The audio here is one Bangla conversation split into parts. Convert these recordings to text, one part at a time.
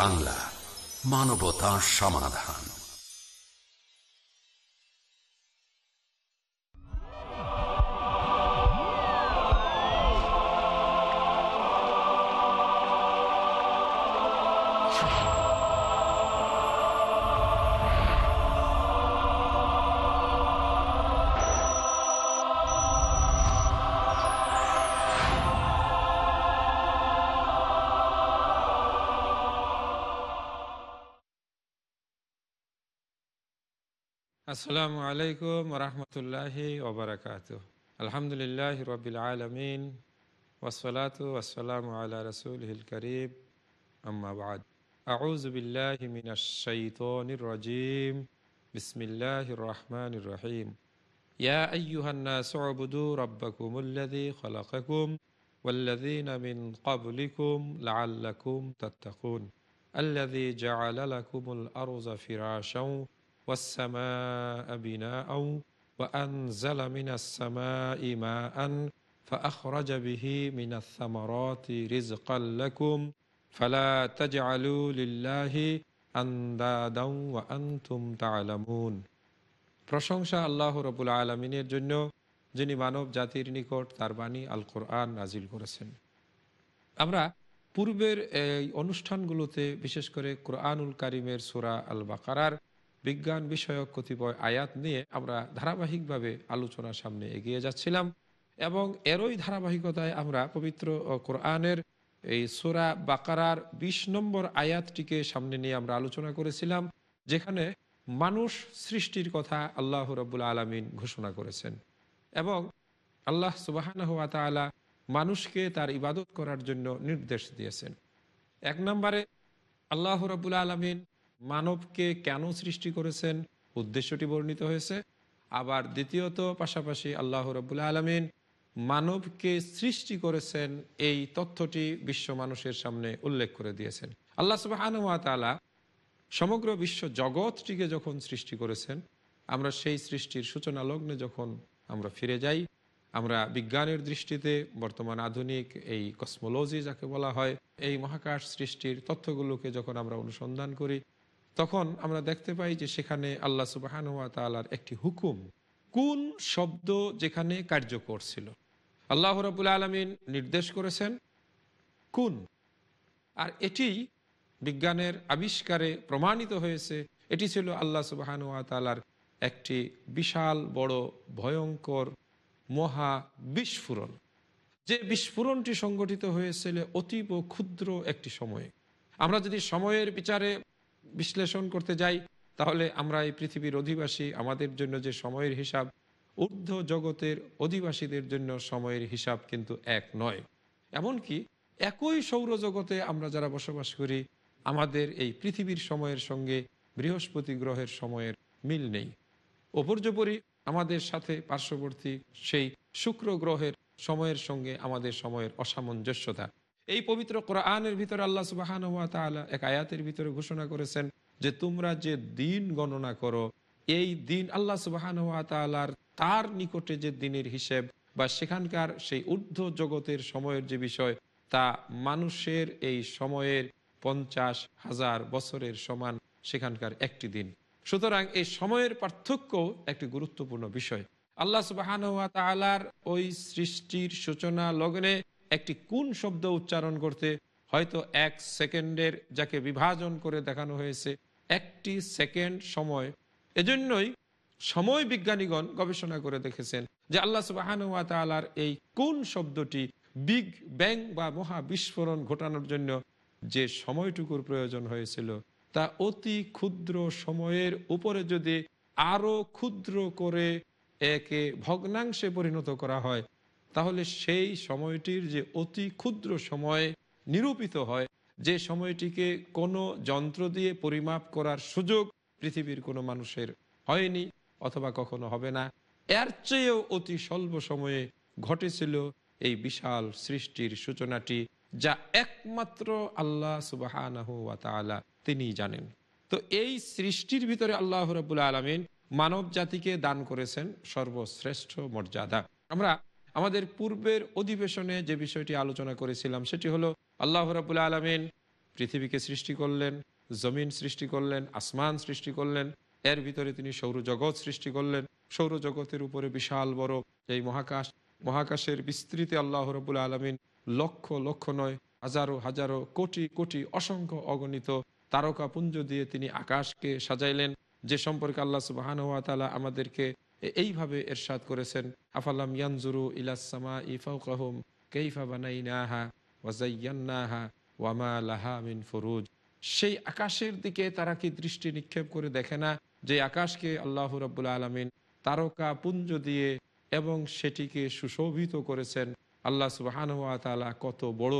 বাংলা মানবতা সমাধান। আসসালামু আলাইকুম রহমতুল্লাহি ওবরাকাত আলহামদুলিল্লাহ রবিল আলমিন ওসলাত ওসালাম আলা রসুল করিম আম্মাবাদ আউজ বিল্লাহ মিনাশাইতনির রাজিম বিসমিল্লাহির রহমানির রহিম يا أيها الناس اعبدوا ربكم الذي خلقكم والذين من قبلكم لعلكم تتقون الذي جعل لكم الأرض فراشا والسماء بناء وأنزل من السماء ماء فأخرج به من الثمرات رزقا لكم فلا تجعلوا لله أندادا وأنتم تعلمون প্রশংসা আল্লাহ রবুল আলমিনের জন্য যিনি মানব জাতির নিকট তার বাণী আল কোরআন নাজিল করেছেন আমরা পূর্বের এই অনুষ্ঠানগুলোতে বিশেষ করে কোরআনুল কারিমের সুরা আল বাকারার বিজ্ঞান বিষয়ক কতিপয় আয়াত নিয়ে আমরা ধারাবাহিকভাবে আলোচনার সামনে এগিয়ে যাচ্ছিলাম এবং এরই ধারাবাহিকতায় আমরা পবিত্র কোরআনের এই সোরা বাকারার ২০ নম্বর আয়াতটিকে সামনে নিয়ে আমরা আলোচনা করেছিলাম, যেখানে মানুষ সৃষ্টির কথা আল্লাহ রব্বুল আলমিন ঘোষণা করেছেন এবং আল্লাহ সুবাহান হাত তালা মানুষকে তার ইবাদত করার জন্য নির্দেশ দিয়েছেন। এক নম্বরে আল্লাহ রব্বুল আলমিন মানবকে কেন সৃষ্টি করেছেন? উদ্দেশ্যটি বর্ণিত হয়েছে। আবার দ্বিতীয়ত, পাশাপাশি আল্লাহ রবুল্লা আলমিন মানবকে সৃষ্টি করেছেন এই তথ্যটি বিশ্ব মানুষের সামনে উল্লেখ করে দিয়েছেন। আল্লাহ সুবাহানুয়াতালা সমগ্র বিশ্ব জগৎটিকে যখন সৃষ্টি করেছেন, আমরা সেই সৃষ্টির সূচনা লগ্নে যখন আমরা ফিরে যাই, আমরা বিজ্ঞানের দৃষ্টিতে বর্তমান আধুনিক এই কসমোলজি যাকে বলা হয়, এই মহাকাশ সৃষ্টির তথ্যগুলোকে যখন আমরা অনুসন্ধান করি তখন আমরা দেখতে পাই যে সেখানে আল্লাহ সুবাহানুয়া তালার একটি হুকুম, কোন শব্দ যেখানে কার্যকর ছিল। আল্লাহ রবুল আলমিন নির্দেশ করেছেন, কোন। আর এটি বিজ্ঞানের আবিষ্কারে প্রমাণিত হয়েছে, এটি ছিল আল্লাহ সুবাহানুয়া তালার একটি বিশাল, বড়, ভয়ঙ্কর, মহা বিস্ফোরণ। যে বিস্ফোরণটি সংগঠিত হয়েছিল অতীব ক্ষুদ্র একটি সময়ে। আমরা যদি সময়ের বিচারে বিশ্লেষণ করতে যাই, তাহলে আমরা এই পৃথিবীর অধিবাসী আমাদের জন্য যে সময়ের হিসাব, ঊর্ধ্ব জগতের অধিবাসীদের জন্য সময়ের হিসাব কিন্তু এক নয়। এমনকি একই সৌরজগতে আমরা যারা বসবাস করি, আমাদের এই পৃথিবীর সময়ের সঙ্গে বৃহস্পতি গ্রহের সময়ের মিল নেই। অপর্যপরি আমাদের সাথে পার্শ্ববর্তী সেই শুক্র গ্রহের সময়ের সঙ্গে আমাদের সময়ের অসামঞ্জস্যতা। এই পবিত্র কোরআনের ভিতরে আল্লাহ সুবাহান এক আয়াতের ভিতরে ঘোষণা করেছেন যে তোমরা যে দিন গণনা করো, এই দিন আল্লাহ সুবাহান তালার তার নিকটে যে দিনের হিসেব বা সেখানকার সেই ঊর্ধ্ব জগতের সময়ের যে বিষয়, তা মানুষের এই সময়ের পঞ্চাশ হাজার বছরের সমান সেখানকার একটি দিন। সুতরাং এই সময়ের পার্থক্য একটি গুরুত্বপূর্ণ বিষয়। আল্লাহ সুবাহান ওই সৃষ্টির সূচনা লগ্নে একটি কোন শব্দ উচ্চারণ করতে হয়তো এক সেকেন্ডের যাকে বিভাজন করে দেখানো হয়েছে, একটি সেকেন্ড সময়। এজন্যই সময় বিজ্ঞানীগণ গবেষণা করে দেখেছেন যে আল্লাহ সুবাহানুয়া এই কোন শব্দটি বিগ ব্যাং বা মহা বিস্ফোরণ ঘটানোর জন্য যে সময়টুকুর প্রয়োজন হয়েছিল, তা অতি ক্ষুদ্র সময়ের উপরে যদি আরও ক্ষুদ্র করে একে ভগ্নাংশে পরিণত করা হয় তাহলে সেই সময়টির যে অতি ক্ষুদ্র সময়ে নিরূপিত হয়, যে সময়টিকে কোনো যন্ত্র দিয়ে পরিমাপ করার সুযোগ পৃথিবীর কোনো মানুষের হয়নি অথবা কখনো হবে না। এর চেয়েও অতি স্বল্প সময়ে ঘটেছিল এই বিশাল সৃষ্টির সূচনাটি, যা একমাত্র আল্লাহ সুবাহ তিনি জানেন। তো এই সৃষ্টির ভিতরে আল্লাহ রবুল্লা আলমিন মানব জাতিকে দান করেছেন সর্বশ্রেষ্ঠ মর্যাদা। আমরা আমাদের পূর্বের অধিবেশনে যে বিষয়টি আলোচনা করেছিলাম, সেটি হলো আল্লাহ রাবুল আলমিন পৃথিবীকে সৃষ্টি করলেন, জমিন সৃষ্টি করলেন, আসমান সৃষ্টি করলেন, এর ভিতরে তিনি সৌরজগৎ সৃষ্টি করলেন। সৌরজগতের উপরে বিশাল বড় এই মহাকাশ, মহাকাশের বিস্তৃতি আল্লাহ রবুল আলমিন লক্ষ লক্ষ নয়, হাজারো হাজারো কোটি কোটি অসংখ্য অগণিত তারকাপুঞ্জ দিয়ে তিনি আকাশকে সাজাইলেন। যে সম্পর্কে আল্লাহ সুবাহানুয়াতালা আমাদেরকে এ- এইভাবে এরশাদ করেছেন। আফালাম ইয়ানজুরু ইলাসমা ইফাউকাহুম কেইফা বানাইনাহা ওয়াজাইয়ান্নাহা ওয়ামা লাহা মিন ফুরুজ। সেই আকাশের দিকে তারা কি দৃষ্টি নিক্ষেপ করে দেখে না যে আকাশকে আল্লাহ রব্বুল আলমিন তারকা পুঞ্জ দিয়ে এবং সেটিকে সুশোভিত করেছেন? আল্লাহ সুবাহান হাত তালা কত বড়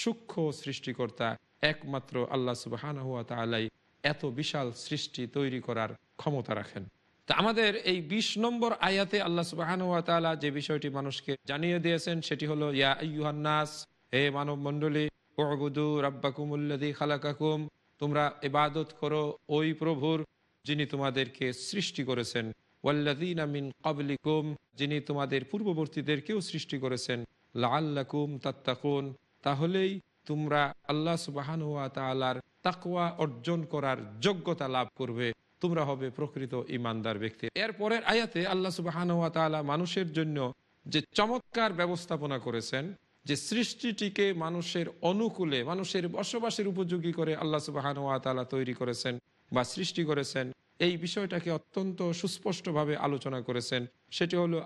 সূক্ষ্ম সৃষ্টিকর্তা। একমাত্র আল্লাহ সুবাহান হাত তালাই এত বিশাল সৃষ্টি তৈরি করার ক্ষমতা রাখেন। তা আমাদের এই ২০ নম্বর আয়াতে আল্লাহ সুবাহান তালা যে বিষয়টি মানুষকে জানিয়ে দিয়েছেন, সেটি হলো, ইয়া ইউহান্নাস হে মানব মণ্ডলী ওবুদু রাব্বাকুমুল্লাদি খালাকাকুম, তোমরা ইবাদত করো ওই প্রভুর যিনি তোমাদেরকে সৃষ্টি করেছেন। ওয়াল্লাদিনা মিন কাবলিকুম যিনি তোমাদের পূর্ববর্তীদেরকেও সৃষ্টি করেছেন। লাআল্লাকুম তাত্তাকুন, তাহলেই তোমরা আল্লাহ সুবাহান ওয়া তাআলার তাকওয়া অর্জন করার যোগ্যতা লাভ করবে। তোমরা হবে প্রকৃত ইমানদার ব্যক্তি। এর পরের আয়াতে আল্লাহ সুবাহান ওয়া মানুষের জন্য যে চমৎকার ব্যবস্থাপনা করেছেন, যে সৃষ্টিটিকে মানুষের অনুকূলে, মানুষের বসবাসের উপযোগী করে আল্লাহ সুবাহান ওয়া তৈরি করেছেন বা সৃষ্টি করেছেন, এই বিষয়টাকে অত্যন্ত সুস্পষ্টভাবে আলোচনা করেছেন। সেটি হলো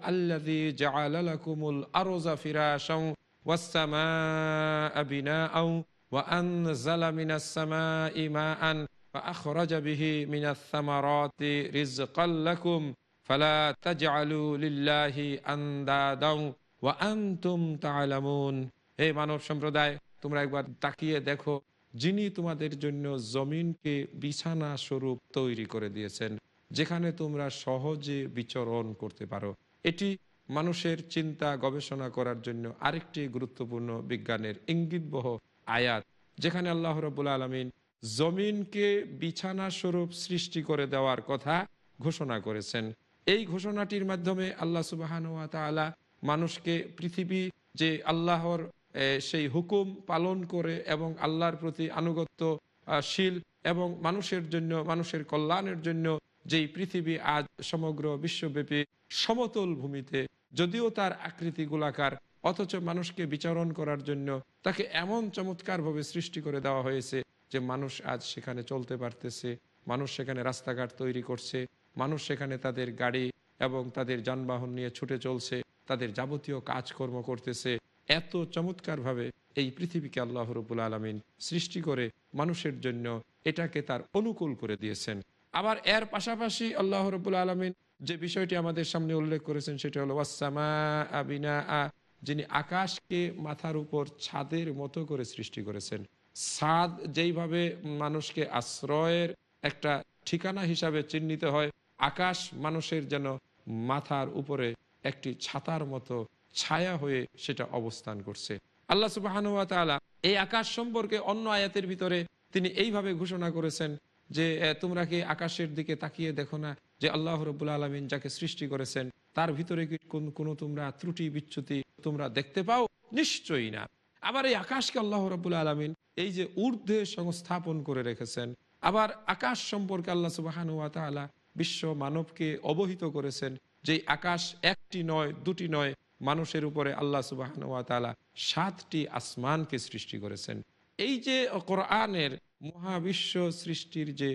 আরজা ফিরাশাও ওয়াসসামাআ বিনাআও ওয়া আনজালা মিনাস সামাই মাআন فأخرج به من الثمرات رزقا لكم فلا تجعلوا لله أندادا وأنتم تعلمون হে মানব সম্প্রদায় তোমরা একবার তাকিয়ে দেখো যিনি তোমাদের জন্য জমিনকে বিছানা স্বরূপ তৈরি করে দিয়েছেন যেখানে তোমরা সহজে বিচরণ করতে পারো এটি মানুষের চিন্তা গবেষণা করার জন্য আরেকটি গুরুত্বপূর্ণ বিজ্ঞানের ইঙ্গিতবহ আয়াত যেখানে আল্লাহ রবুল আলমিন জমিনকে বিছানা স্বরূপ সৃষ্টি করে দেওয়ার কথা ঘোষণা করেছেন। এই ঘোষণাটির মাধ্যমে আল্লাহ সুবাহান তালা মানুষকে পৃথিবী যে আল্লাহর সেই হুকুম পালন করে এবং আল্লাহর প্রতি আনুগত্য শীল এবং মানুষের জন্য, মানুষের কল্যাণের জন্য যেই পৃথিবী আজ সমগ্র বিশ্বব্যাপী সমতল ভূমিতে, যদিও তার আকৃতি গোলাকার, অথচ মানুষকে বিচারণ করার জন্য তাকে এমন চমৎকারভাবে সৃষ্টি করে দেওয়া হয়েছে যে মানুষ আজ সেখানে চলতে পারতেছে, মানুষ সেখানে রাস্তাঘাট তৈরি করছে, মানুষ সেখানে তাদের গাড়ি এবং তাদের যানবাহন নিয়ে ছুটে চলছে, তাদের যাবতীয় কাজকর্ম করতেছে। এত চমৎকারভাবে এই পৃথিবীকে আল্লাহ রবুল আলমিন সৃষ্টি করে মানুষের জন্য এটাকে তার অনুকূল করে দিয়েছেন। আবার এর পাশাপাশি আল্লাহ রবুল আলমিন যে বিষয়টি আমাদের সামনে উল্লেখ করেছেন সেটা হলো ওয়াসামা আবিনা আ যিনি আকাশকে মাথার উপর ছাদের মতো করে সৃষ্টি করেছেন। ছাদ যেইভাবে মানুষকে আশ্রয়ের একটা ঠিকানা হিসাবে চিহ্নিত হয়, আকাশ মানুষের যেন মাথার উপরে একটি ছাতার মতো ছায়া হয়ে সেটা অবস্থান করছে। আল্লাহ সুবাহানুয়া তাআলা এই আকাশ সম্পর্কে অন্য আয়াতের ভিতরে তিনি এইভাবে ঘোষণা করেছেন যে তোমরা কি আকাশের দিকে তাকিয়ে দেখো না যে আল্লাহ রবুল আলমিন যাকে সৃষ্টি করেছেন, তার ভিতরে কি কোন, কোনো তোমরা ত্রুটি বিচ্যুতি তোমরা দেখতে পাও? নিশ্চয়ই না। আবার এই আকাশকে আল্লাহ রবুল আলমিন এই যে ঊর্ধ্বে সংস্থাপন করে রেখেছেন, আবার আকাশ সম্পর্কে আল্লাহ সুবাহানুয়া তাআলা বিশ্ব মানবকে অবহিত করেছেন যে আকাশ একটি নয়, দুটি নয়, মানুষের উপরে আল্লাহ সুবাহানুয়া তাআলা সাতটি আসমানকে সৃষ্টি করেছেন। এই যে কোরআনের মহাবিশ্ব সৃষ্টির যে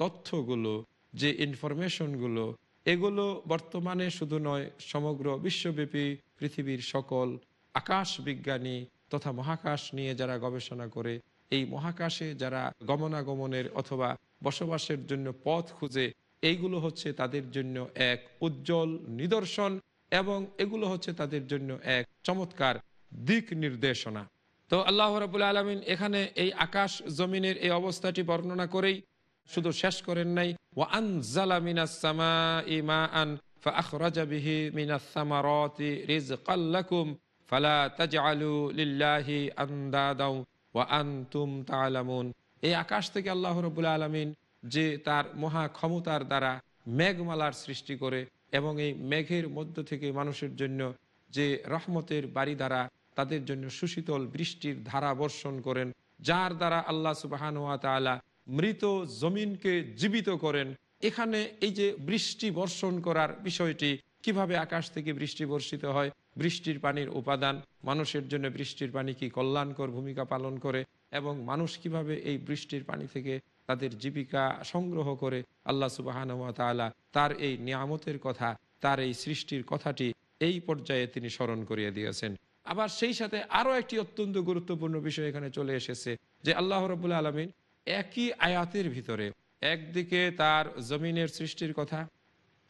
তথ্যগুলো, যে ইনফরমেশনগুলো, এগুলো বর্তমানে শুধু নয়, সমগ্র বিশ্বব্যাপী পৃথিবীর সকল আকাশ বিজ্ঞানী তথা মহাকাশ নিয়ে যারা গবেষণা করে, এই মহাকাশে যারা গমনাগমনের অথবা বসবাসের জন্য পথ খুঁজে, এইগুলো হচ্ছে তাদের জন্য এক উজ্জ্বল নিদর্শন এবং এগুলো হচ্ছে তাদের জন্য এক চমৎকার দিক নির্দেশনা। তো আল্লাহ রাবুল আলমিন এখানে এই আকাশ জমিনের এই অবস্থাটি বর্ণনা করেই শুধু শেষ করেন নাই ওয়ান জালা ফালা লিল্লাহি ওয়া আনতুম এই আকাশ থেকে আল্লাহ রবুল আলমিন যে তার মহা ক্ষমতার দ্বারা মেঘমালার সৃষ্টি করে এবং এই মেঘের মধ্য থেকে মানুষের জন্য যে রহমতের বাড়ি দ্বারা তাদের জন্য সুশীতল বৃষ্টির ধারা বর্ষণ করেন, যার দ্বারা আল্লাহ সুবাহানুয়া তালা মৃত জমিনকে জীবিত করেন। এখানে এই যে বৃষ্টি বর্ষণ করার বিষয়টি, কীভাবে আকাশ থেকে বৃষ্টি বর্ষিত হয় বৃষ্টির পানির উপাদান, মানুষের জন্য বৃষ্টির পানি কি কল্যাণকর ভূমিকা পালন করে এবং মানুষ কীভাবে এই বৃষ্টির পানি থেকে তাদের জীবিকা সংগ্রহ করে, আল্লাহ সুবাহান ওয়া তাআলা তার এই নিয়ামতের কথা, তার এই সৃষ্টির কথাটি এই পর্যায়ে তিনি স্মরণ করিয়ে দিয়েছেন। আবার সেই সাথে আরও একটি অত্যন্ত গুরুত্বপূর্ণ বিষয় এখানে চলে এসেছে যে আল্লাহ রবুল্লা আলমিন একই আয়াতের ভিতরে একদিকে তার জমিনের সৃষ্টির কথা,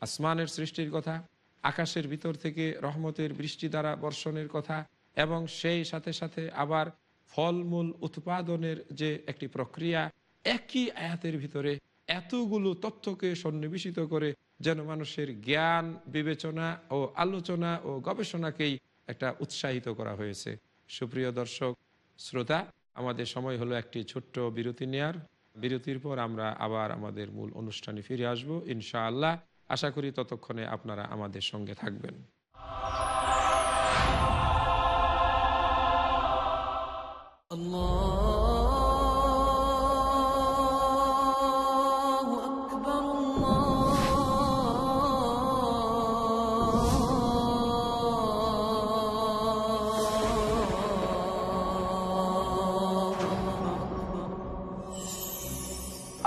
আসমানের সৃষ্টির কথা আকাশের ভিতর থেকে রহমতের বৃষ্টি দ্বারা বর্ষণের কথা এবং সেই সাথে সাথে আবার ফলমূল উৎপাদনের যে একটি প্রক্রিয়া, একই আয়াতের ভিতরে এতগুলো তথ্যকে সন্নিবেশিত করে যেন মানুষের জ্ঞান, বিবেচনা ও আলোচনা ও গবেষণাকেই একটা উৎসাহিত করা হয়েছে। সুপ্রিয় দর্শক, শ্রোতা, আমাদের সময় হলো একটি ছোট্ট বিরতি নেয়ার। বিরতির পর আমরা আবার আমাদের মূল অনুষ্ঠানে ফিরে আসব, ইনশাআল্লাহ। আশা করি ততক্ষণে আপনারা আমাদের সঙ্গে থাকবেন। Allah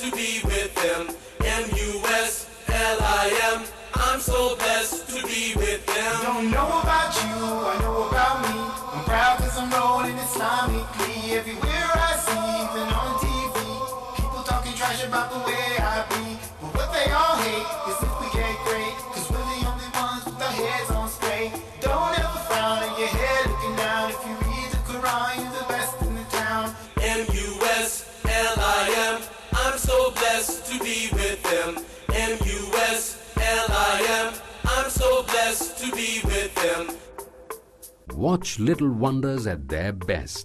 To be with them. M-U-S-L-I-M. I'm so blessed to be with them. Don't know about you, I know about me. I'm proud cause I'm rolling Islamically. Everywhere watch Little Wonders at the best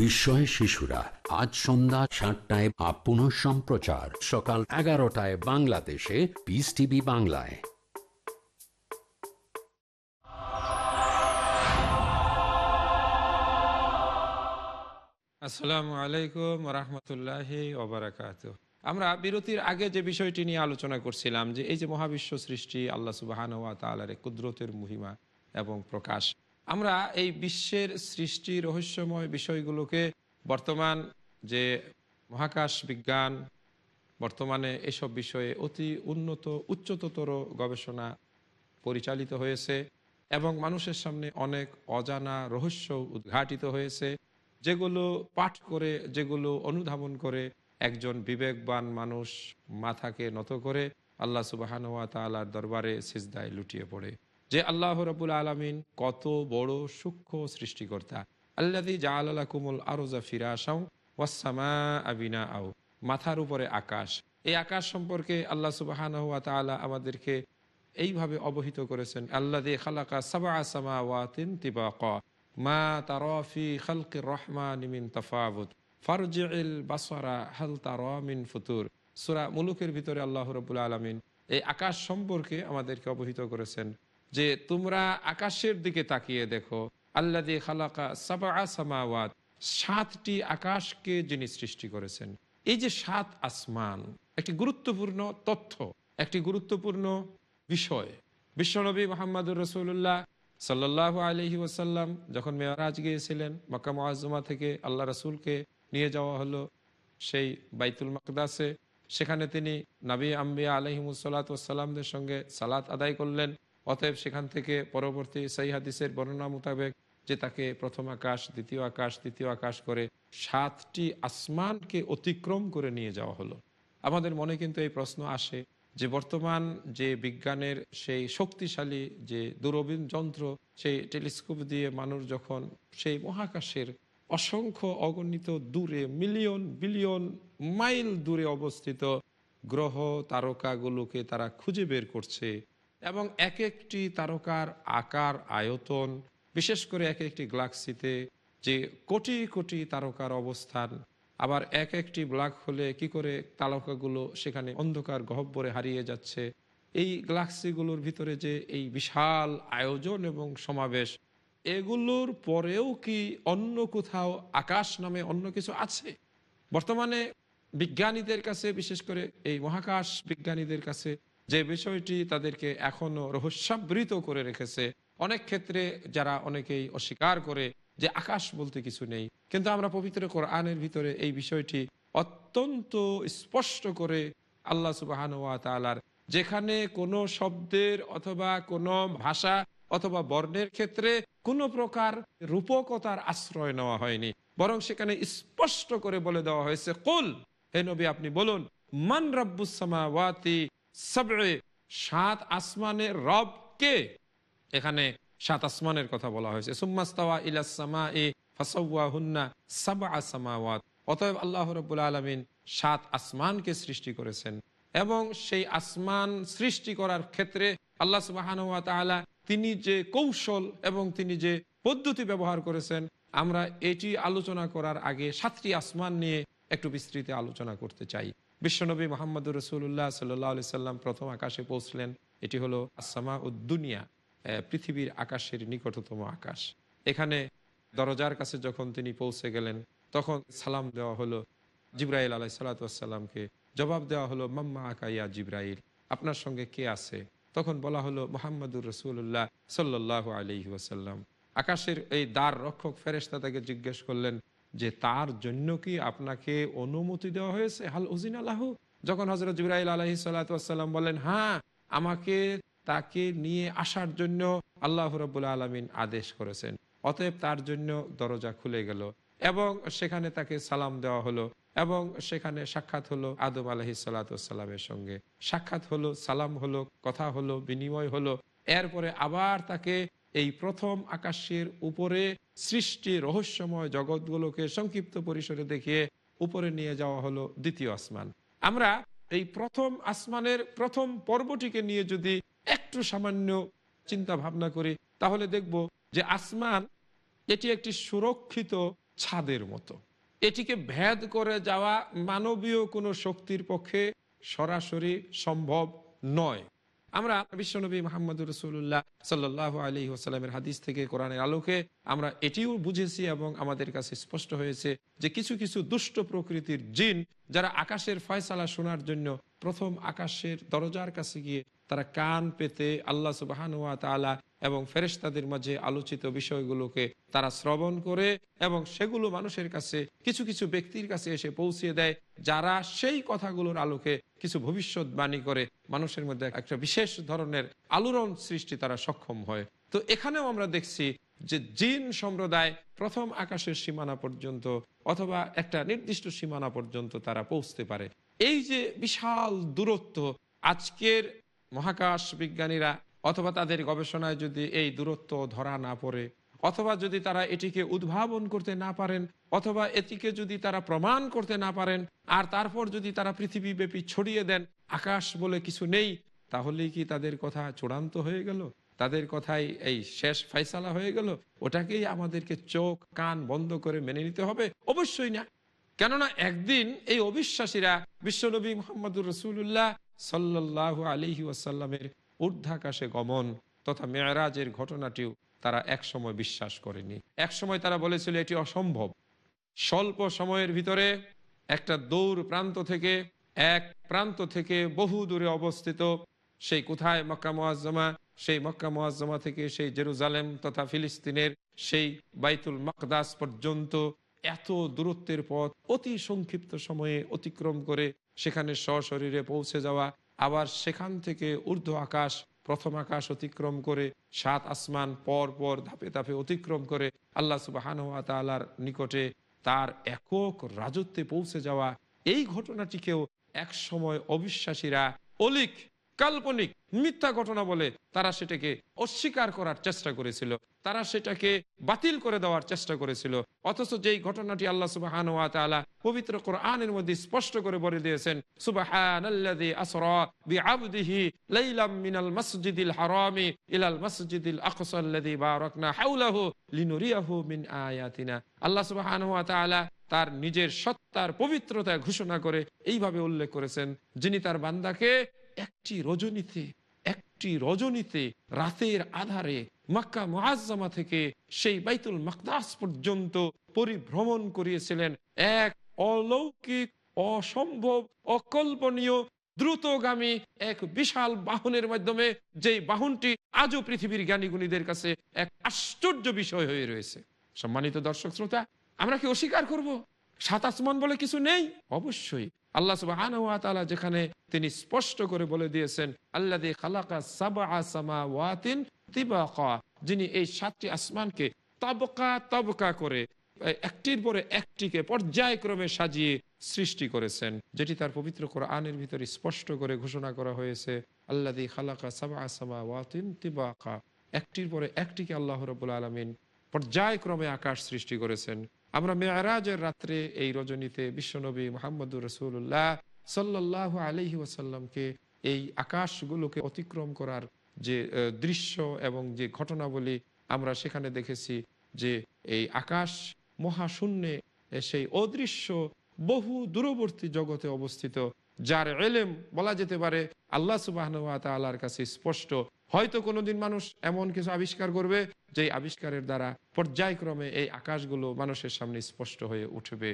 বিস্ময় শিশুরা, আজ সন্ধ্যা সাতটায় আপ পুনঃ সম্প্রচার, সকাল এগারোটায় বাংলাদেশে পিস টিভি বাংলায়। আসসালামু আলাইকুম রহমতুল্লাহি ওবরাকাত আমরা বিরতির আগে যে বিষয়টি নিয়ে আলোচনা করছিলাম, যে এই যে মহাবিশ্ব সৃষ্টি, আল্লাহ সুবাহান ওয়া তালার কুদরতের মহিমা এবং প্রকাশ আমরা এই বিশ্বের সৃষ্টি রহস্যময় বিষয়গুলোকে বর্তমান যে মহাকাশ বিজ্ঞান, বর্তমানে এসব বিষয়ে অতি উন্নত, উচ্চতর গবেষণা পরিচালিত হয়েছে এবং মানুষের সামনে অনেক অজানা রহস্য উদ্ঘাটিত হয়েছে, যেগুলো পাঠ করে, যেগুলো অনুধাবন করে একজন বিবেকবান মানুষ মাথাকে নত করে আল্লাহ সুবাহানুয়া তালার দরবারে সিজদায় লুটিয়ে পড়ে। যে আল্লাহ রবুল আলমিন কত বড় সূক্ষ্ম সৃষ্টিকর্তা। আল্লাদি জাআলা কুমুল আরোজা ফিরাসাও ওয়াসামা আবিনা আও মাথার উপরে আকাশ। এই আকাশ সম্পর্কে আল্লাহ সুবাহান আমাদেরকে এইভাবে অবহিত করেছেন। আল্লাহ দিয়ে খালাকা সাবা সামা ওয়াতিন তিবাকা। মা তারফি খালকে রহমান মিন তফাবুত ফারজিল বাসরা হাল তারমিন ফুতুর। সুরা মুলুকের ভিতরে আল্লাহ রবুল্লা আলমিন এই আকাশ সম্পর্কে আমাদেরকে অবহিত করেছেন। যে তোমরা আকাশের দিকে তাকিয়ে দেখো আল্লাহ দিয়ে খালাকা সাবা সাতটি আকাশকে যিনি সৃষ্টি করেছেন। এই যে সাত আসমান, একটি গুরুত্বপূর্ণ তথ্য, একটি গুরুত্বপূর্ণ বিষয়। বিশ্বনবী মোহাম্মদুর রসুল্লাহ সাল্লাহ আলহি ওসাল্লাম যখন মেয়ারাজ গিয়েছিলেন মক্কা মোয়াজমা থেকে আল্লাহ রসুলকে নিয়ে যাওয়া হলো সেই বাইতুল মকদাসে। সেখানে তিনি নাবী আম্বিয়া আলহিমুসাল্লাতামদের সঙ্গে সালাত আদায় করলেন। অতএব সেখান থেকে পরবর্তী সেই হাদিসের বর্ণনা মোতাবেক যে তাকে প্রথম আকাশ, দ্বিতীয় আকাশ, তৃতীয় আকাশ করে সাতটি আসমানকে অতিক্রম করে নিয়ে যাওয়া হলো। আমাদের মনে কিন্তু এই প্রশ্ন আসে যে বর্তমান যে বিজ্ঞানের সেই শক্তিশালী যে দূরবীন যন্ত্র, সেই টেলিস্কোপ দিয়ে মানুষ যখন সেই মহাকাশের অসংখ্য অগণিত দূরে, মিলিয়ন, বিলিয়ন মাইল দূরে অবস্থিত গ্রহ তারকাগুলোকে তারা খুঁজে বের করছে এবং এক একটি তারকার আকার, আয়তন, বিশেষ করে এক একটি গ্লাক্সিতে যে কোটি কোটি তারকার অবস্থান, আবার এক একটি ব্ল্যাক হলে কি করে তারকাগুলো সেখানে অন্ধকার গহব্বরে হারিয়ে যাচ্ছে। এই গ্লাক্সিগুলোর ভিতরে যে এই বিশাল আয়োজন এবং সমাবেশ, এগুলোর পরেও কি অন্য কোথাও আকাশ নামে অন্য কিছু আছে? বর্তমানে বিজ্ঞানীদের কাছে, বিশেষ করে এই মহাকাশ বিজ্ঞানীদের কাছে যে বিষয়টি তাদেরকে এখনও রহস্যাবৃত করে রেখেছে, অনেক ক্ষেত্রে যারা অনেকেই অস্বীকার করে যে আকাশ বলতে কিছু নেই, কিন্তু আমরা পবিত্র কোরআনের ভিতরে এই বিষয়টি অত্যন্ত স্পষ্ট করে আল্লাহ সুবাহান তালার যেখানে কোনো শব্দের অথবা কোনো ভাষা অথবা বর্ণের ক্ষেত্রে কোনো প্রকার রূপকতার আশ্রয় নেওয়া হয়নি, বরং সেখানে স্পষ্ট করে বলে দেওয়া হয়েছে, কুল, হে নবী আপনি বলুন, মান রব্বুসামাওয়াতি সাবরে, সাত আসমানের রব কে এখানে সাত আসমানের কথা বলা হয়েছে। সুম্মাস্তাওয়া এ সামাওয়াত। অতএব আল্লাহ সাত আসমানকে সৃষ্টি করেছেন এবং সেই আসমান সৃষ্টি করার ক্ষেত্রে আল্লাহ সুবাহান তাআলা তিনি যে কৌশল এবং তিনি যে পদ্ধতি ব্যবহার করেছেন, আমরা এটি আলোচনা করার আগে সাতটি আসমান নিয়ে একটু বিস্তৃত আলোচনা করতে চাই। বিশ্বনবী মোহাম্মদুর রসুল্লাহ সাল্লাহ আলি সাল্লাম প্রথম আকাশে পৌঁছলেন। এটি হলো আসামা উদ্দুনিয়া পৃথিবীর আকাশের নিকটতম আকাশ। এখানে দরজার কাছে যখন তিনি পৌঁছে গেলেন, তখন সালাম দেওয়া হলো জিব্রাইল আলাই সাল্লাতামকে জবাব দেওয়া হলো, মাম্মা আকাইয়া জিব্রাইল, আপনার সঙ্গে কে আছে? তখন বলা হলো, মোহাম্মদুর রসুল্লাহ সাল্লাহ আলি আকাশের এই দ্বার রক্ষক ফেরেস্তা তাকে জিজ্ঞেস করলেন যে তার জন্য কি আপনাকে অনুমতি দেওয়া হয়েছে? হাল উজিন আল্লাহ যখন হজরত জিব্রাইল আলহি সাল্লাম বলেন হ্যাঁ আমাকে তাকে নিয়ে আসার জন্য আল্লাহ রবুল্লা আলমিন আদেশ করেছেন। অতএব তার জন্য দরজা খুলে গেল এবং সেখানে তাকে সালাম দেওয়া হলো এবং সেখানে সাক্ষাৎ হলো আদম আলহি সাল্লাতামের সঙ্গে। সাক্ষাৎ হলো, সালাম হলো, কথা হলো, বিনিময় হলো। এরপরে আবার তাকে এই প্রথম আকাশের উপরে সৃষ্টি রহস্যময় জগৎগুলোকে সংক্ষিপ্ত পরিসরে দেখিয়ে উপরে নিয়ে যাওয়া হলো দ্বিতীয় আসমান। আমরা এই প্রথম আসমানের প্রথম পর্বটিকে নিয়ে যদি একটু সামান্য চিন্তা ভাবনা করি, তাহলে দেখব যে আসমান এটি একটি সুরক্ষিত ছাদের মতো। এটিকে ভেদ করে যাওয়া মানবীয় কোনো শক্তির পক্ষে সরাসরি সম্ভব নয়। আমরা বিশ্বনবী মোহাম্মদ রসুল্লাহ সাল্লাহ আলী ওসালামের হাদিস থেকে কোরআনের আলোকে আমরা এটিও বুঝেছি এবং আমাদের কাছে স্পষ্ট হয়েছে যে কিছু কিছু দুষ্ট প্রকৃতির জিন যারা আকাশের ফয়সালা শোনার জন্য প্রথম আকাশের দরজার কাছে গিয়ে তারা কান পেতে আল্লাহ সুবাহানুয়া তালা এবং ফেরেস্তাদের মাঝে আলোচিত বিষয়গুলোকে তারা শ্রবণ করে এবং সেগুলো মানুষের কাছে, কিছু কিছু ব্যক্তির কাছে এসে পৌঁছিয়ে দেয়, যারা সেই কথাগুলোর আলোকে কিছু ভবিষ্যৎবাণী করে। মানুষের মধ্যে একটা বিশেষ ধরনের আলোড়ন সৃষ্টি তারা সক্ষম হয়। তো এখানেও আমরা দেখছি যে জিন সম্প্রদায় প্রথম আকাশের সীমানা পর্যন্ত অথবা একটা নির্দিষ্ট সীমানা পর্যন্ত তারা পৌঁছতে পারে। এই যে বিশাল দূরত্ব আজকের মহাকাশ বিজ্ঞানীরা অথবা তাদের গবেষণায় যদি এই দূরত্ব ধরা না পড়ে, অথবা যদি তারা এটিকে উদ্ভাবন করতে না পারেন, অথবা এটিকে যদি তারা প্রমাণ করতে না পারেন, আর তারপর যদি তারা পৃথিবীব্যাপী ছড়িয়ে দেন, আকাশ বলে কিছু নেই, তাহলেই কি তাদের কথা চূড়ান্ত হয়ে গেল? তাদের কথাই এই শেষ ফাইসালা হয়ে গেল। ওটাকেই আমাদেরকে চোখ, কান বন্ধ করে মেনে নিতে হবে। অবশ্যই না। কেননা একদিন এই অবিশ্বাসীরা বিশ্বনবী মোহাম্মদুর রসুল্লাহ সাল্লাহ আলিহি ওয়াসাল্লামের ঊর্ধ্বাকাশে গমন তথা মেয়ারাজের ঘটনাটিও তারা একসময় বিশ্বাস করেনি। একসময় তারা বলেছিল, এটি অসম্ভব। স্বল্প সময়ের ভিতরে একটা দৌড় প্রান্ত থেকে, এক প্রান্ত থেকে বহু দূরে অবস্থিত সেই কোথায় মক্কা মোয়াজ্জমা সেই মক্কা মোয়াজ্জমা থেকে সেই জেরুজালেম তথা ফিলিস্তিনের সেই বাইতুল মকদাস পর্যন্ত এত দূরত্বের পথ অতি সংক্ষিপ্ত সময়ে অতিক্রম করে সেখানে সশরীরে পৌঁছে যাওয়া, আবার সেখান থেকে ঊর্ধ্ব আকাশ, প্রথম আকাশ অতিক্রম করে, সাত আসমান পর পর ধাপে ধাপে অতিক্রম করে আল্লাহ সুবাহান তালার নিকটে তার একক রাজত্বে পৌঁছে যাওয়া, এই ঘটনাটিকেও এক সময় অবিশ্বাসীরা অলিক কাল্পনিক, মিথ্যা ঘটনা বলে তারা সেটাকে অস্বীকার করার চেষ্টা করেছিল। তারা সেটাকে বাতিল করে দেওয়ার চেষ্টা করেছিল। অথচ যেই ঘটনাটি আল্লাহ সুবাহান ওয়া পবিত্র কোরআনের মধ্যে স্পষ্ট করে বলে দিয়েছেন তার নিজের সত্তার পবিত্রতা ঘোষণা করে এইভাবে উল্লেখ করেছেন, যিনি তার বান্দাকে একটি রজনীতে একটি রজনীতে রাতের আধারে মক্কা মুআজ্জামা থেকে সেই বাইতুল মাকদাস পর্যন্ত পরিভ্রমণ করিয়েছিলেন এক অলৌকিক, অসম্ভব, অকল্পনীয়, দ্রুতগামী এক বিশাল বাহনের মাধ্যমে যেই বাহনটি আজও পৃথিবীর জ্ঞানীগুণীদের কাছে এক আশ্চর্য বিষয় হয়ে রয়েছে। সম্মানিত দর্শক শ্রোতা, আমরা কি অস্বীকার করব? সাত আসমান বলে কিছু নেই? অবশ্যই। আল্লাহ সুবাহ যেখানে তিনি স্পষ্ট করে বলে দিয়েছেন আল্লাহ খালাকা সাবা আসামা ওয়াতিন যিনি এই সাতটি আসমানকে তবকা তবকা করে একটির পরে একটিকে পর্যায়ক্রমে সাজিয়ে সৃষ্টি করেছেন, যেটি তার পবিত্র কোরআনের ভিতরে স্পষ্ট করে ঘোষণা করা হয়েছে আল্লাহ খালাকা সাবা আসামা ওয়াতিন তিবাকা একটির পরে একটিকে আল্লাহ রবুল আলমিন পর্যায়ক্রমে আকাশ সৃষ্টি করেছেন। আমরা মেয়ারাজের রাত্রে এই রজনীতে বিশ্বনবী মোহাম্মদুর রসুল্লাহ সাল্লাহ আলহি ওয়াসাল্লামকে এই আকাশগুলোকে অতিক্রম করার যে দৃশ্য এবং যে ঘটনাবলী আমরা সেখানে দেখেছি যে এই আকাশ মহাশূন্যে সেই অদৃশ্য বহু দূরবর্তী জগতে অবস্থিত, যার এলেম বলা যেতে পারে আল্লাহ সুবাহ তালার কাছে স্পষ্ট। হয়তো কোনোদিন মানুষ এমন কিছু আবিষ্কার করবে যে আবিষ্কারের দ্বারা পর্যায়ক্রমে এই আকাশগুলো মানুষের সামনে স্পষ্ট হয়ে উঠবে।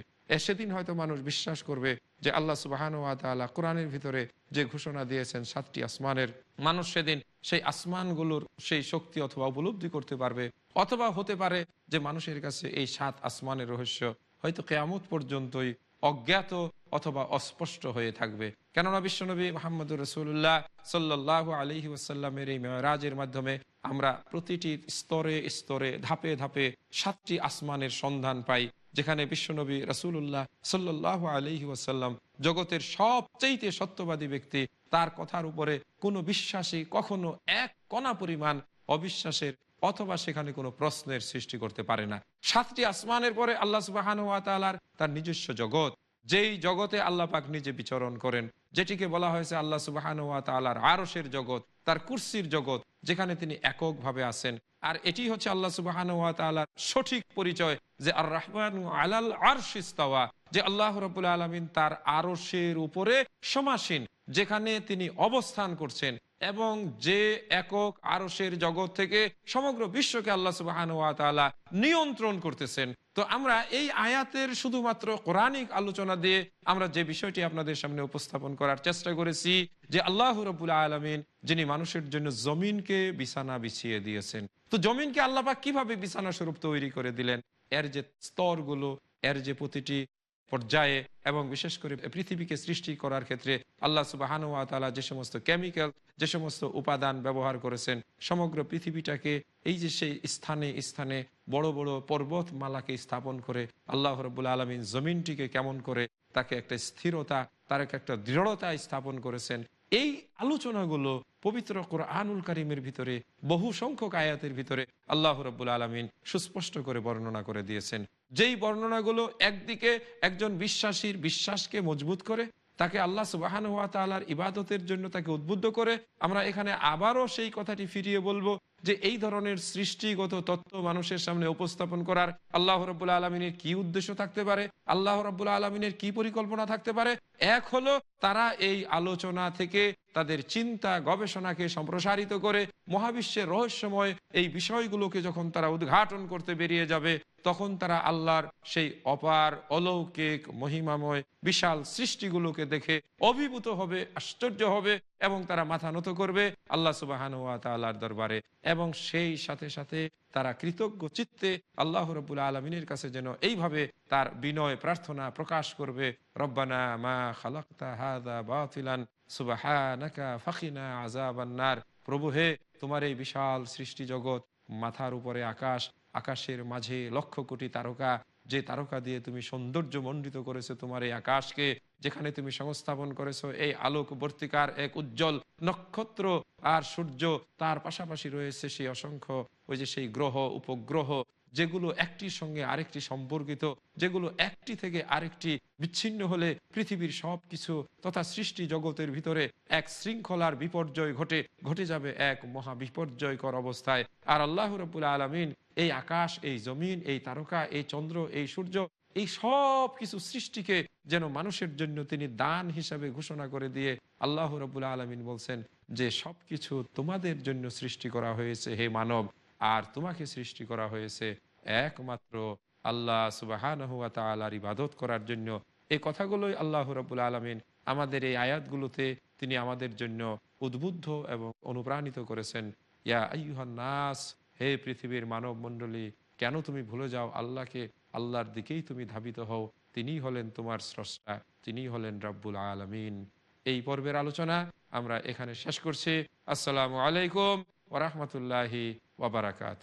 সেদিন হয়তো মানুষ বিশ্বাস করবে যে আল্লাহ সুবাহান তালা কোরআনের ভিতরে যে ঘোষণা দিয়েছেন সাতটি আসমানের, মানুষ সেদিন সেই আসমানগুলোর সেই শক্তি অথবা উপলব্ধি করতে পারবে। অথবা হতে পারে যে মানুষের কাছে এই সাত আসমানের রহস্য হয়তো কেয়ামত পর্যন্তই অজ্ঞাত অথবা অস্পষ্ট হয়ে থাকবে। কেননা বিশ্বনবী মোহাম্মদুর রসুল্লাহ সাল্লাহ আলহি ওসাল্লামের এই মেয়রাজের মাধ্যমে আমরা প্রতিটি স্তরে স্তরে ধাপে ধাপে সাতটি আসমানের সন্ধান পাই, যেখানে বিশ্বনবী রসুল্লাহ সাল্লাহ আলহি ওসাল্লাম জগতের সবচেয়ে সত্যবাদী ব্যক্তি। তার কথার উপরে কোনো বিশ্বাসী কখনো এক কণা পরিমাণ অবিশ্বাসের অথবা সেখানে কোনো প্রশ্নের সৃষ্টি করতে পারে না। সাতটি আসমানের পরে আল্লাহ সুবাহান তার নিজস্ব জগৎ। যেই জগতে আল্লাহ পাক নিজে বিচরণ করেন, যেটিকে বলা হয়েছে আল্লাহ সুবাহান তালার আরসের জগৎ, তার কুর্সির জগৎ, যেখানে তিনি এককভাবে আসেন আর এটি হচ্ছে আল্লাহ সুবাহান তালার সঠিক পরিচয় যে আর রহমান আলাল আরশিস্তাওয়া যে আল্লাহ রবুল্লা আলমিন তার আরসের উপরে সমাসীন, যেখানে তিনি অবস্থান করছেন। এবং যে একক আরসের জগৎ থেকে সমগ্র বিশ্বকে আল্লাহ সুবাহান নিয়ন্ত্রণ করতেছেন। তো আমরা এই আয়াতের শুধুমাত্র কোরআনিক আলোচনা দিয়ে আমরা যে বিষয়টি আপনাদের সামনে উপস্থাপন করার চেষ্টা করেছি, যে আল্লাহ রবুল আলমিন যিনি মানুষের জন্য জমিনকে বিছানা বিছিয়ে দিয়েছেন। তো জমিনকে আল্লাপাক কীভাবে বিছানা স্বরূপ তৈরি করে দিলেন? এর যে স্তরগুলো, এর যে প্রতিটি পর্যায়ে এবং বিশেষ করে পৃথিবীকে সৃষ্টি করার ক্ষেত্রে আল্লাহ সুবাহানুয়া তালা যে সমস্ত কেমিক্যাল যে সমস্ত উপাদান ব্যবহার করেছেন, সমগ্র পৃথিবীটাকে এই যে সেই স্থানে স্থানে বড় বড় পর্বতমালাকে স্থাপন করে আল্লাহ রবুল্লা আলমিন জমিনটিকে কেমন করে তাকে একটা স্থিরতা, তার একটা দৃঢ়তা স্থাপন করেছেন, এই আলোচনাগুলো পবিত্র কোরআনুল কারিমের ভিতরে, বহু সংখ্যক আয়াতের ভিতরে আল্লাহ রব্বুল আলমিন সুস্পষ্ট করে বর্ণনা করে দিয়েছেন। যেই বর্ণনাগুলো একদিকে একজন বিশ্বাসীর বিশ্বাসকে মজবুত করে, তাকে আল্লাহ সুবাহান হাত তালার ইবাদতের জন্য তাকে উদ্বুদ্ধ করে, আমরা এখানে আবারও সেই কথাটি ফিরিয়ে বলব যে এই ধরনের সৃষ্টিগত তত্ত্ব মানুষের সামনে উপস্থাপন করার আল্লাহ রব্বুল্লা আলমিনের কি উদ্দেশ্য থাকতে পারে, আল্লাহ রব্বুল্লা আলমিনের কি পরিকল্পনা থাকতে পারে? এক হলো তারা এই আলোচনা থেকে তাদের চিন্তা, গবেষণাকে সম্প্রসারিত করে মহাবিশ্বের রহস্যময় এই বিষয়গুলোকে যখন তারা উদ্ঘাটন করতে বেরিয়ে যাবে তখন তারা আল্লাহর সেই অপার, অলৌকিক, মহিমাময়, বিশাল সৃষ্টিগুলোকে দেখে অভিভূত হবে, আশ্চর্য হবে এবং তারা মাথা নত করবে আল্লাহ সুবাহানুয়া তাল্লাহর দরবারে। এবং সেই সাথে সাথে তারা কৃতজ্ঞ চিত্তে আল্লাহ রবুল আলমিনের কাছে যেন এইভাবে তার বিনয় প্রার্থনা প্রকাশ করবে, রব্বানা মা খালাক্তা হাদা বাতিলান, সুবাহানাকা ফাকিনা আজাবান্নার প্রভু হে, তোমার এই বিশাল সৃষ্টি জগৎ মাথার উপরে আকাশ আকাশের মাঝে লক্ষ কোটি তারকা, যে তারকা দিয়ে তুমি সৌন্দর্য মণ্ডিত করেছ তোমার এই আকাশকে, যেখানে তুমি সংস্থাপন করেছ এই আলোক বর্তিকার এক উজ্জ্বল নক্ষত্র আর সূর্য, তার পাশাপাশি রয়েছে সেই অসংখ্য, ওই যে সেই গ্রহ, উপগ্রহ যেগুলো একটির সঙ্গে আরেকটি সম্পর্কিত, যেগুলো একটি থেকে আরেকটি বিচ্ছিন্ন হলে পৃথিবীর সব কিছু তথা সৃষ্টি জগতের ভিতরে এক শৃঙ্খলার বিপর্যয় ঘটে ঘটে যাবে এক মহা বিপর্যয়কর অবস্থায়। আর আল্লাহ রবুল্লা আলমিন এই আকাশ, এই জমিন, এই তারকা, এই চন্দ্র, এই সূর্য, এই সব কিছু সৃষ্টিকে যেন মানুষের জন্য তিনি দান হিসাবে ঘোষণা করে দিয়ে আল্লাহ রবুল্লা আলমিন বলছেন যে সব কিছু তোমাদের জন্য সৃষ্টি করা হয়েছে, হে মানব। আর তোমাকে সৃষ্টি করা হয়েছে একমাত্র আল্লাহ সুবাহান হুয়া তালার ইবাদত করার জন্য। এই কথাগুলোই আল্লাহ রবুল আলমিন আমাদের এই আয়াতগুলোতে তিনি আমাদের জন্য উদ্বুদ্ধ এবং অনুপ্রাণিত করেছেন। ইয়া আইহান নাস হে পৃথিবীর মানব মণ্ডলী কেন তুমি ভুলে যাও আল্লাহকে? আল্লাহর দিকেই তুমি ধাবিত হও। তিনিই হলেন তোমার স্রষ্টা তিনিই হলেন রব্বুল আলমিন। এই পর্বের আলোচনা আমরা এখানে শেষ করছি। আসসালামু আলাইকুম ওরহমতুল্লাহি ওবরাকাত